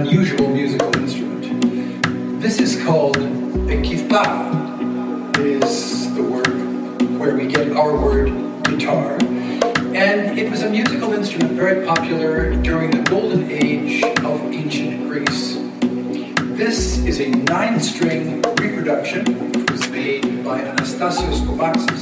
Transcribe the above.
unusual musical instrument. This is called a kithara. Is the word where we get our word guitar. And it was a musical instrument very popular during the golden age of ancient Greece. This is a nine string reproduction which was made by Anastasios Kovacs